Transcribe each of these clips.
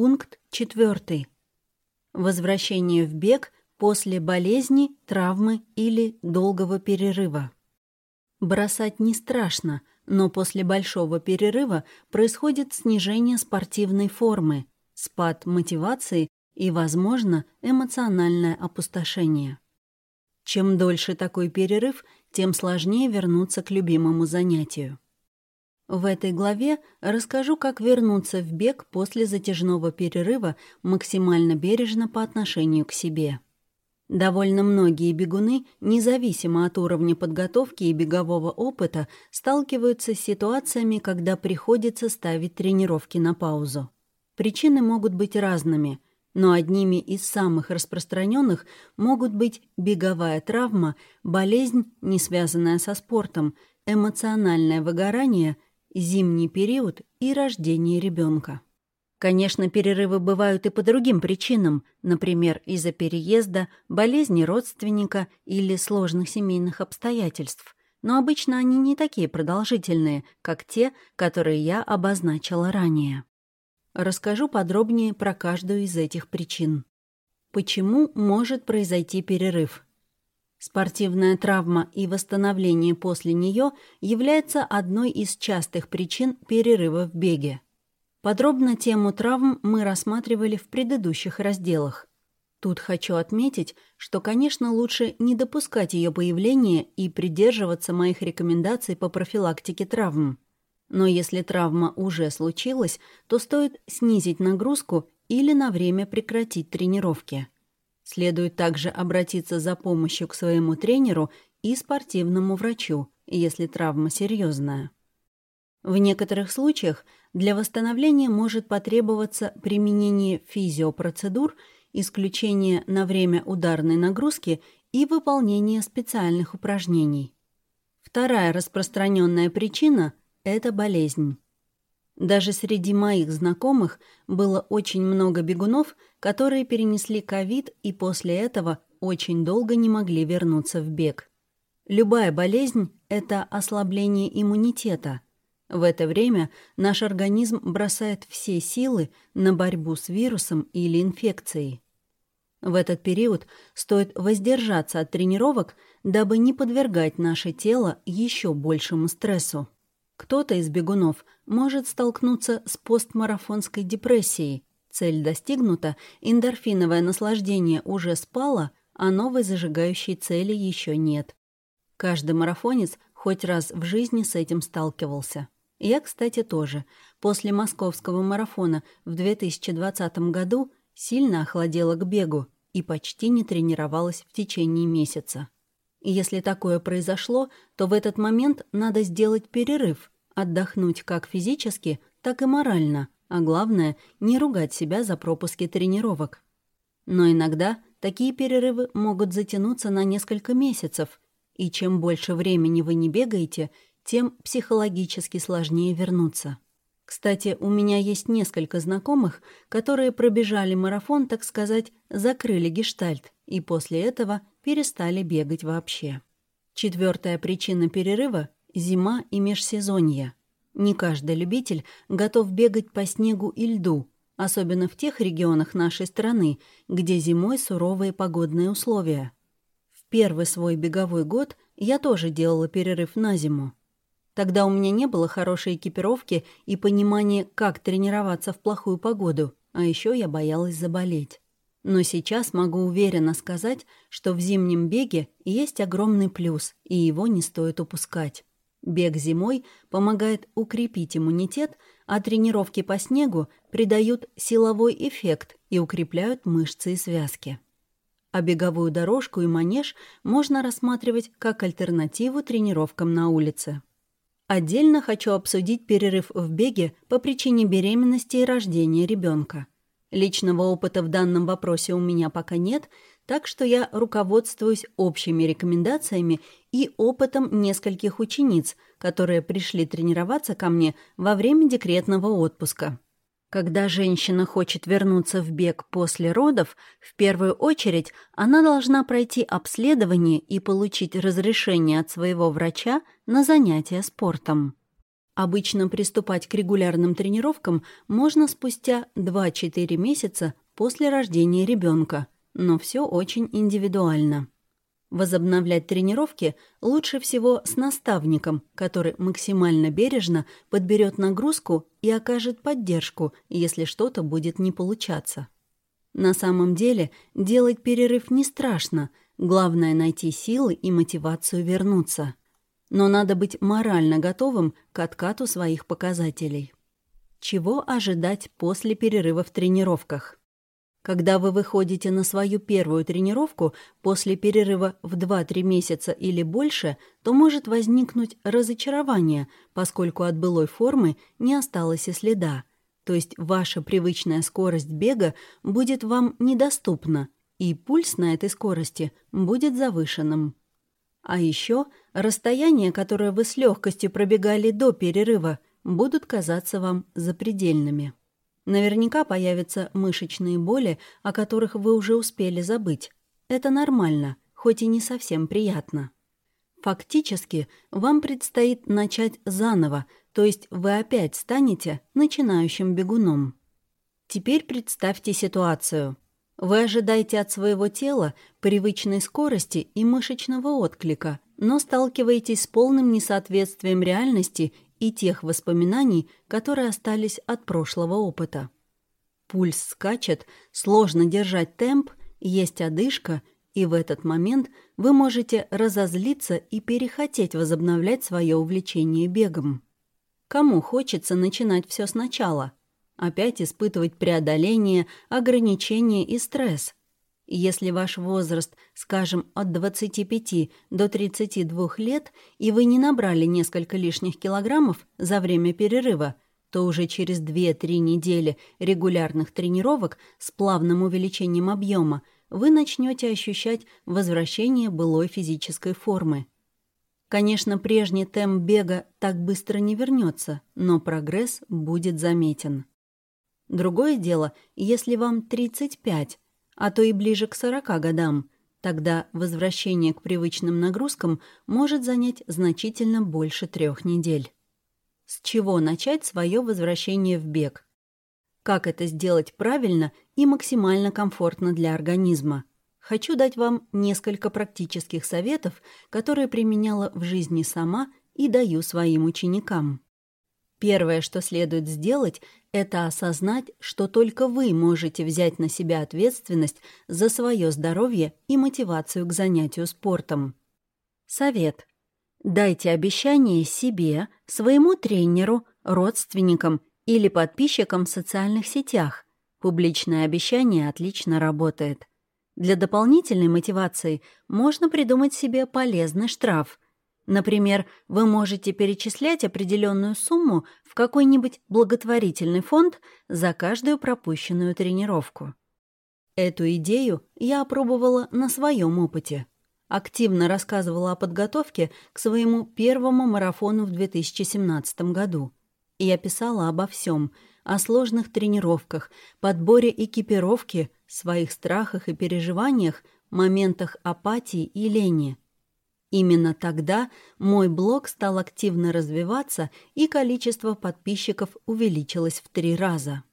Пункт 4. Возвращение в бег после болезни, травмы или долгого перерыва. Бросать не страшно, но после большого перерыва происходит снижение спортивной формы, спад мотивации и, возможно, эмоциональное опустошение. Чем дольше такой перерыв, тем сложнее вернуться к любимому занятию. В этой главе расскажу, как вернуться в бег после затяжного перерыва максимально бережно по отношению к себе. Довольно многие бегуны, независимо от уровня подготовки и бегового опыта, сталкиваются с ситуациями, когда приходится ставить тренировки на паузу. Причины могут быть разными, но одними из самых распространенных могут быть беговая травма, болезнь, не связанная со спортом, эмоциональное выгорание, зимний период и рождение ребенка. Конечно, перерывы бывают и по другим причинам, например, из-за переезда, болезни родственника или сложных семейных обстоятельств. Но обычно они не такие продолжительные, как те, которые я обозначила ранее. Расскажу подробнее про каждую из этих причин. Почему может произойти перерыв? Спортивная травма и восстановление после нее является одной из частых причин перерыва в беге. Подробно тему травм мы рассматривали в предыдущих разделах. Тут хочу отметить, что, конечно, лучше не допускать ее появления и придерживаться моих рекомендаций по профилактике травм. Но если травма уже случилась, то стоит снизить нагрузку или на время прекратить тренировки. Следует также обратиться за помощью к своему тренеру и спортивному врачу, если травма серьезная. В некоторых случаях для восстановления может потребоваться применение физиопроцедур, исключение на время ударной нагрузки и выполнение специальных упражнений. Вторая распространенная причина – это болезнь. Даже среди моих знакомых было очень много бегунов, которые перенесли ковид и после этого очень долго не могли вернуться в бег. Любая болезнь – это ослабление иммунитета – в это время наш организм бросает все силы на борьбу с вирусом или инфекцией. В этот период стоит воздержаться от тренировок, дабы не подвергать наше тело еще большему стрессу. Кто-то из бегунов может столкнуться с постмарафонской депрессией. Цель достигнута, эндорфиновое наслаждение уже спало, а новой зажигающей цели еще нет. Каждый марафонец хоть раз в жизни с этим сталкивался. Я, кстати, тоже. После московского марафона в 2020 году сильно охладела к бегу и почти не тренировалась в течение месяца. Если такое произошло, то в этот момент надо сделать перерыв, отдохнуть как физически, так и морально, а главное, не ругать себя за пропуски тренировок. Но иногда такие перерывы могут затянуться на несколько месяцев, и чем больше времени вы не бегаете – тем психологически сложнее вернуться. Кстати, у меня есть несколько знакомых, которые пробежали марафон, так сказать, закрыли гештальт, и после этого перестали бегать вообще. Четвертая причина перерыва – зима и межсезонье. Не каждый любитель готов бегать по снегу и льду, особенно в тех регионах нашей страны, где зимой суровые погодные условия. В первый свой беговой год я тоже делала перерыв на зиму. Тогда у меня не было хорошей экипировки и понимания, как тренироваться в плохую погоду, а еще я боялась заболеть. Но сейчас могу уверенно сказать, что в зимнем беге есть огромный плюс, и его не стоит упускать. Бег зимой помогает укрепить иммунитет, а тренировки по снегу придают силовой эффект и укрепляют мышцы и связки. А беговую дорожку и манеж можно рассматривать как альтернативу тренировкам на улице. Отдельно хочу обсудить перерыв в беге по причине беременности и рождения ребенка. Личного опыта в данном вопросе у меня пока нет, так что я руководствуюсь общими рекомендациями и опытом нескольких учениц, которые пришли тренироваться ко мне во время декретного отпуска. Когда женщина хочет вернуться в бег после родов, в первую очередь она должна пройти обследование и получить разрешение от своего врача на занятия спортом. Обычно приступать к регулярным тренировкам можно спустя 2-4 месяца после рождения ребенка, но все очень индивидуально. Возобновлять тренировки лучше всего с наставником, который максимально бережно подберет нагрузку и окажет поддержку, если что-то будет не получаться. На самом деле делать перерыв не страшно, главное найти силы и мотивацию вернуться но надо быть морально готовым к откату своих показателей. Чего ожидать после перерыва в тренировках? Когда вы выходите на свою первую тренировку после перерыва в 2-3 месяца или больше, то может возникнуть разочарование, поскольку от былой формы не осталось и следа. То есть ваша привычная скорость бега будет вам недоступна, и пульс на этой скорости будет завышенным. А еще расстояния, которые вы с легкостью пробегали до перерыва, будут казаться вам запредельными. Наверняка появятся мышечные боли, о которых вы уже успели забыть. Это нормально, хоть и не совсем приятно. Фактически, вам предстоит начать заново, то есть вы опять станете начинающим бегуном. Теперь представьте ситуацию – вы ожидаете от своего тела привычной скорости и мышечного отклика, но сталкиваетесь с полным несоответствием реальности и тех воспоминаний, которые остались от прошлого опыта. Пульс скачет, сложно держать темп, есть одышка, и в этот момент вы можете разозлиться и перехотеть возобновлять свое увлечение бегом. Кому хочется начинать все сначала – опять испытывать преодоление, ограничения и стресс. Если ваш возраст, скажем, от 25 до 32 лет, и вы не набрали несколько лишних килограммов за время перерыва, то уже через 2-3 недели регулярных тренировок с плавным увеличением объема вы начнете ощущать возвращение былой физической формы. Конечно, прежний темп бега так быстро не вернется, но прогресс будет заметен. Другое дело, если вам 35, а то и ближе к 40 годам, тогда возвращение к привычным нагрузкам может занять значительно больше трех недель. С чего начать свое возвращение в бег? Как это сделать правильно и максимально комфортно для организма? Хочу дать вам несколько практических советов, которые применяла в жизни сама и даю своим ученикам. Первое, что следует сделать, это осознать, что только вы можете взять на себя ответственность за свое здоровье и мотивацию к занятию спортом. Совет. Дайте обещание себе, своему тренеру, родственникам или подписчикам в социальных сетях. Публичное обещание отлично работает. Для дополнительной мотивации можно придумать себе полезный штраф – Например, вы можете перечислять определенную сумму в какой-нибудь благотворительный фонд за каждую пропущенную тренировку. Эту идею я опробовала на своем опыте. Активно рассказывала о подготовке к своему первому марафону в 2017 году. Я писала обо всем, о сложных тренировках, подборе экипировки, своих страхах и переживаниях, моментах апатии и лени – Именно тогда мой блог стал активно развиваться, и количество подписчиков увеличилось в три раза.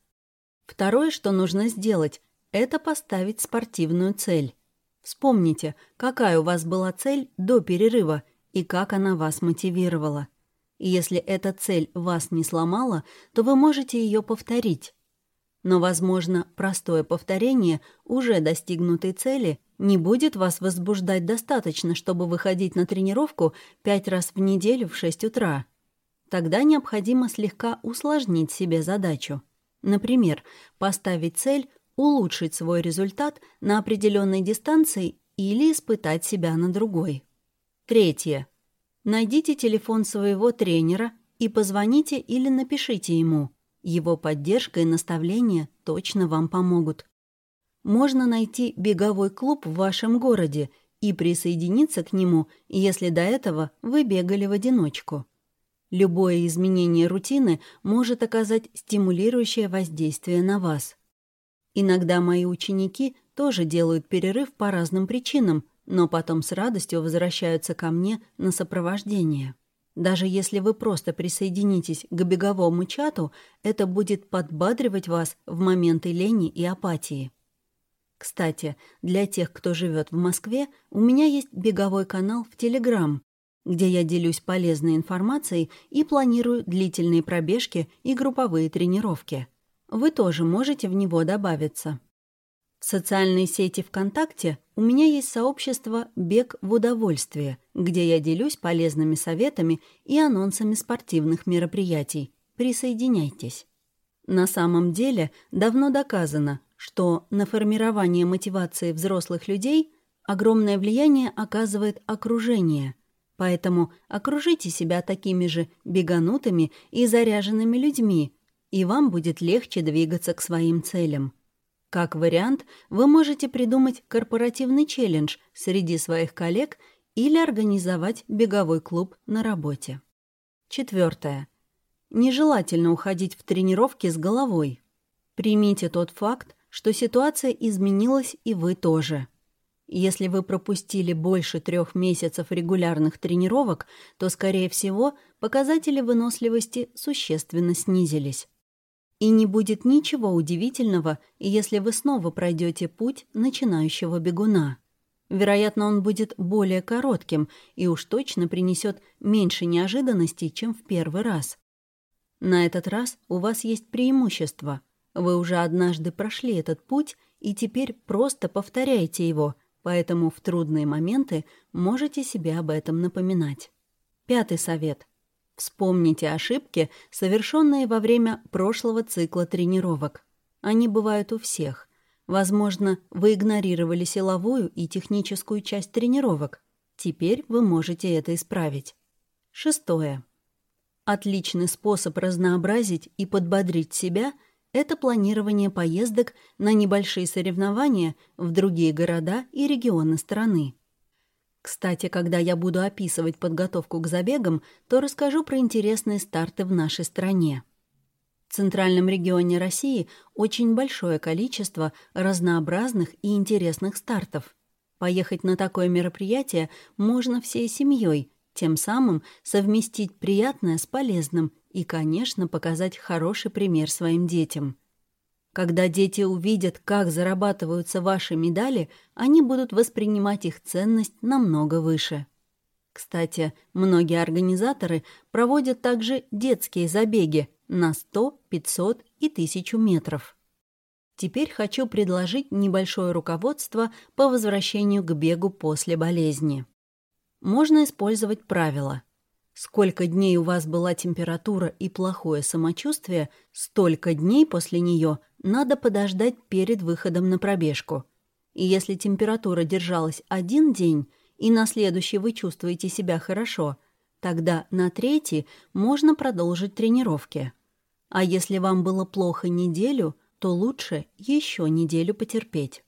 Второе, что нужно сделать, это поставить спортивную цель. Вспомните, какая у вас была цель до перерыва и как она вас мотивировала. Если эта цель вас не сломала, то вы можете ее повторить. Но, возможно, простое повторение уже достигнутой цели не будет вас возбуждать достаточно, чтобы выходить на тренировку пять раз в неделю в 6 утра. Тогда необходимо слегка усложнить себе задачу. Например, поставить цель улучшить свой результат на определенной дистанции или испытать себя на другой. Третье. Найдите телефон своего тренера и позвоните или напишите ему. Его поддержка и наставления точно вам помогут. Можно найти беговой клуб в вашем городе и присоединиться к нему, если до этого вы бегали в одиночку. Любое изменение рутины может оказать стимулирующее воздействие на вас. Иногда мои ученики тоже делают перерыв по разным причинам, но потом с радостью возвращаются ко мне на сопровождение. Даже если вы просто присоединитесь к беговому чату, это будет подбадривать вас в моменты лени и апатии. Кстати, для тех, кто живет в Москве, у меня есть беговой канал в Телеграм, где я делюсь полезной информацией и планирую длительные пробежки и групповые тренировки. Вы тоже можете в него добавиться. В социальной сети ВКонтакте у меня есть сообщество «Бег в удовольствие», где я делюсь полезными советами и анонсами спортивных мероприятий. Присоединяйтесь. На самом деле давно доказано, что на формирование мотивации взрослых людей огромное влияние оказывает окружение. Поэтому окружите себя такими же беганутыми и заряженными людьми, и вам будет легче двигаться к своим целям. Как вариант, вы можете придумать корпоративный челлендж среди своих коллег или организовать беговой клуб на работе. Четвертое. Нежелательно уходить в тренировки с головой. Примите тот факт, что ситуация изменилась и вы тоже. Если вы пропустили больше трех месяцев регулярных тренировок, то, скорее всего, показатели выносливости существенно снизились. И не будет ничего удивительного, если вы снова пройдете путь начинающего бегуна. Вероятно, он будет более коротким и уж точно принесет меньше неожиданностей, чем в первый раз. На этот раз у вас есть преимущество — вы уже однажды прошли этот путь и теперь просто повторяете его, поэтому в трудные моменты можете себе об этом напоминать. Пятый совет. Вспомните ошибки, совершенные во время прошлого цикла тренировок. Они бывают у всех. Возможно, вы игнорировали силовую и техническую часть тренировок. Теперь вы можете это исправить. Шестое. Отличный способ разнообразить и подбодрить себя – это планирование поездок на небольшие соревнования в другие города и регионы страны. Кстати, когда я буду описывать подготовку к забегам, то расскажу про интересные старты в нашей стране. В центральном регионе России очень большое количество разнообразных и интересных стартов. Поехать на такое мероприятие можно всей семьей, тем самым совместить приятное с полезным и, конечно, показать хороший пример своим детям. Когда дети увидят, как зарабатываются ваши медали, они будут воспринимать их ценность намного выше. Кстати, многие организаторы проводят также детские забеги на 100, 500 и 1000 метров. Теперь хочу предложить небольшое руководство по возвращению к бегу после болезни. Можно использовать правило – Сколько дней у вас была температура и плохое самочувствие, столько дней после нее надо подождать перед выходом на пробежку. И если температура держалась один день, и на следующий вы чувствуете себя хорошо, тогда на третий можно продолжить тренировки. А если вам было плохо неделю, то лучше еще неделю потерпеть.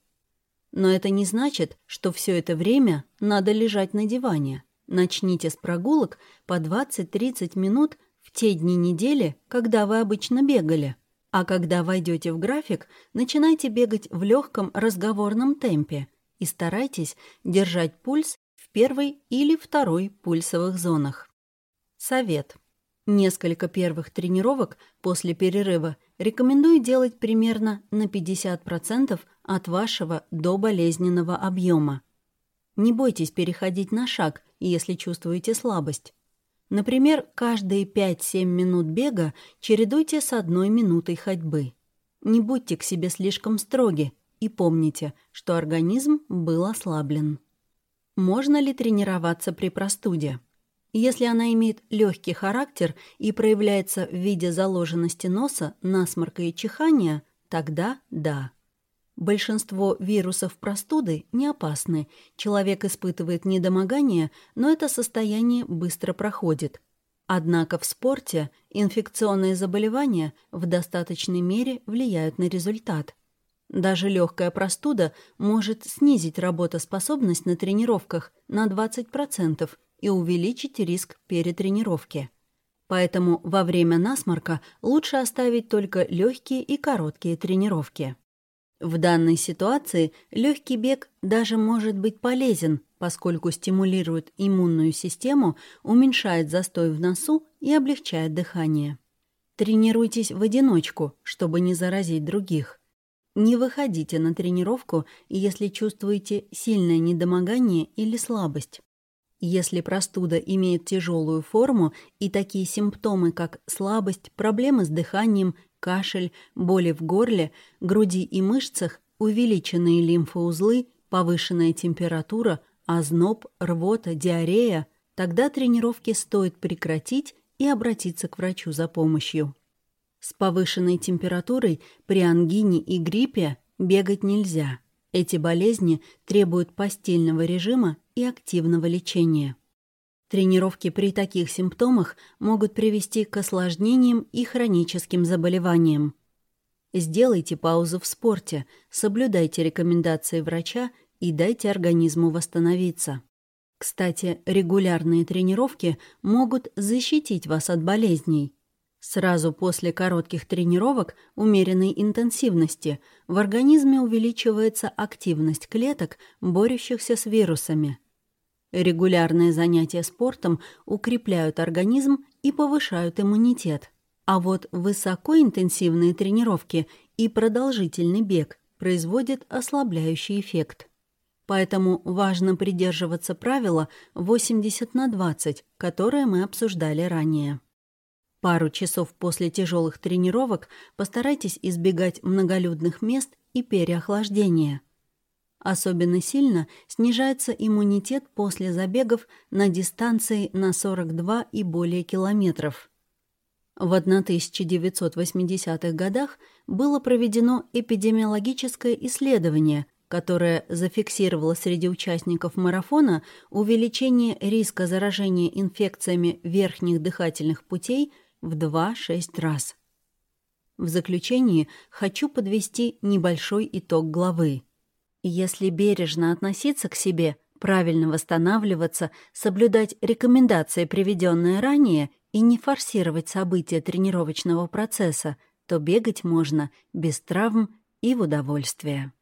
Но это не значит, что все это время надо лежать на диване. Начните с прогулок по 20-30 минут в те дни недели, когда вы обычно бегали. А когда войдете в график, начинайте бегать в легком разговорном темпе и старайтесь держать пульс в первой или второй пульсовых зонах. Совет. Несколько первых тренировок после перерыва рекомендую делать примерно на 50% от вашего доболезненного объема. Не бойтесь переходить на шаг, если чувствуете слабость. Например, каждые 5-7 минут бега чередуйте с одной минутой ходьбы. Не будьте к себе слишком строги и помните, что организм был ослаблен. Можно ли тренироваться при простуде? Если она имеет легкий характер и проявляется в виде заложенности носа, насморка и чихания, тогда да. Большинство вирусов простуды не опасны. Человек испытывает недомогание, но это состояние быстро проходит. Однако в спорте инфекционные заболевания в достаточной мере влияют на результат. Даже легкая простуда может снизить работоспособность на тренировках на 20% и увеличить риск перетренировки. Поэтому во время насморка лучше оставить только легкие и короткие тренировки. В данной ситуации легкий бег даже может быть полезен, поскольку стимулирует иммунную систему, уменьшает застой в носу и облегчает дыхание. Тренируйтесь в одиночку, чтобы не заразить других. Не выходите на тренировку, если чувствуете сильное недомогание или слабость. Если простуда имеет тяжелую форму и такие симптомы, как слабость, проблемы с дыханием, кашель, боли в горле, груди и мышцах, увеличенные лимфоузлы, повышенная температура, озноб, рвота, диарея, тогда тренировки стоит прекратить и обратиться к врачу за помощью. С повышенной температурой при ангине и гриппе бегать нельзя. Эти болезни требуют постельного режима и активного лечения. Тренировки при таких симптомах могут привести к осложнениям и хроническим заболеваниям. Сделайте паузу в спорте, соблюдайте рекомендации врача и дайте организму восстановиться. Кстати, регулярные тренировки могут защитить вас от болезней. Сразу после коротких тренировок умеренной интенсивности в организме увеличивается активность клеток, борющихся с вирусами. Регулярные занятия спортом укрепляют организм и повышают иммунитет. А вот высокоинтенсивные тренировки и продолжительный бег производят ослабляющий эффект. Поэтому важно придерживаться правила 80 на 20, которое мы обсуждали ранее. Пару часов после тяжелых тренировок постарайтесь избегать многолюдных мест и переохлаждения. Особенно сильно снижается иммунитет после забегов на дистанции на 42 и более километров. В 1980-х годах было проведено эпидемиологическое исследование, которое зафиксировало среди участников марафона увеличение риска заражения инфекциями верхних дыхательных путей в 2-6 раз. В заключении хочу подвести небольшой итог главы. Если бережно относиться к себе, правильно восстанавливаться, соблюдать рекомендации, приведенные ранее, и не форсировать события тренировочного процесса, то бегать можно без травм и в удовольствие.